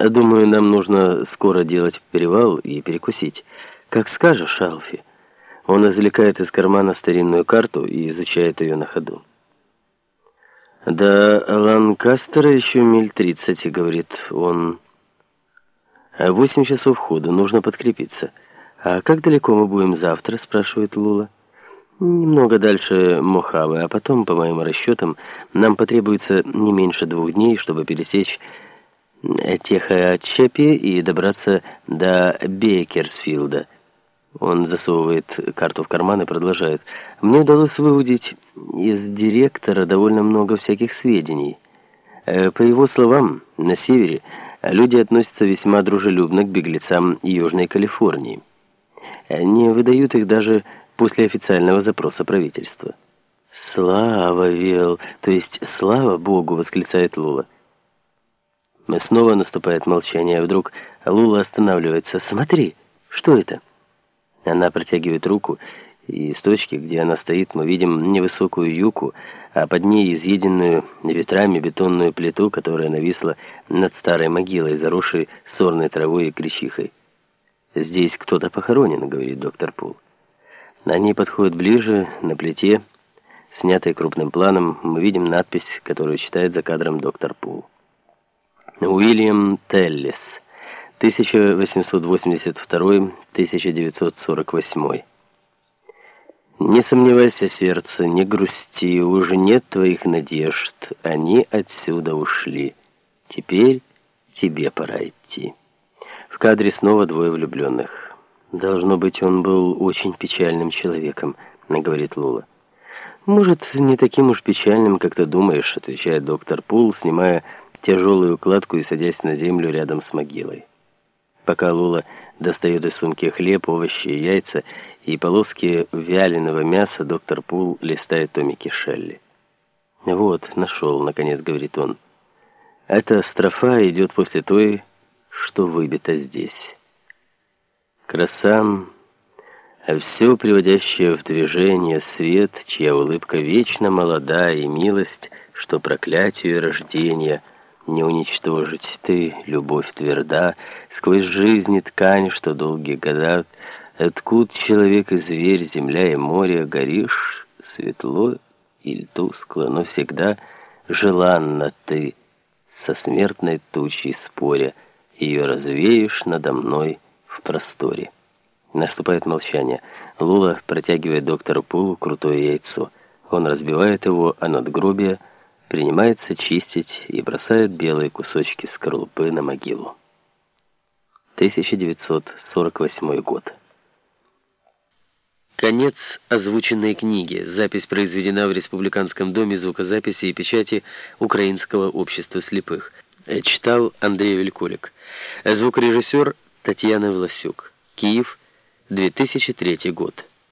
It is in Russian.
Думаю, нам нужно скоро делать перевал и перекусить. Как скажешь, Алфи. Он извлекает из кармана старинную карту и изучает ее на ходу. «До Ланкастера еще миль тридцать», — говорит он. «Восемь часов ходу, нужно подкрепиться». «А как далеко мы будем завтра?» — спрашивает Лула. «Немного дальше Мохавы, а потом, по моим расчетам, нам потребуется не меньше двух дней, чтобы пересечь Техачепи и добраться до Бекерсфилда». Он засовывает карту в карман и продолжает. «Мне удалось выудить из директора довольно много всяких сведений. Э, по его словам, на севере люди относятся весьма дружелюбно к беглецам Южной Калифорнии. Не выдают их даже после официального запроса правительства». «Слава, Вел! То есть слава Богу!» — восклицает Лула. Снова наступает молчание, а вдруг Лула останавливается. «Смотри, что это?» Она протягивает руку, и с точки, где она стоит, мы видим невысокую юку, а под ней изъеденную ветрами бетонную плиту, которая нависла над старой могилой, заросшей сорной травой и кричихой. «Здесь кто-то похоронен», — говорит доктор Пул. Они подходят ближе, на плите, снятой крупным планом, мы видим надпись, которую читает за кадром доктор Пул. Уильям Теллис, 1882-1948. Не сомневайся, сердце, не грусти, уже нет твоих надежд, они отсюда ушли. Теперь тебе пора идти. В кадре снова двое влюбленных. Должно быть, он был очень печальным человеком, говорит Лула. Может, не таким уж печальным, как ты думаешь, отвечает доктор Пул, снимая тяжелую кладку и садясь на землю рядом с могилой. Пока Лула достает из сумки хлеб, овощи яйца и полоски вяленого мяса, доктор Пул листает томики Шелли. «Вот, нашел», — наконец говорит он. «Эта строфа идет после той, что выбита здесь». Краса, все приводящее в движение свет, чья улыбка вечно молода и милость, что проклятие рождения — не уничтожить. Ты, любовь тверда, сквозь жизни ткань, что долгие года, откуда человек и зверь, земля и море, горишь светло или тускло, но всегда желанна ты, со смертной тучей споря, ее развеешь надо мной в просторе. Наступает молчание. Лула протягивает доктору Пулу крутое яйцо. Он разбивает его, а надгробие — принимается чистить и бросает белые кусочки скорлупы на могилу. 1948 год. Конец озвученной книги. Запись произведена в Республиканском доме звукозаписи и печати Украинского общества слепых. Читал Андрей Вельколик. Звукорежиссер Татьяна Власюк. Киев, 2003 год.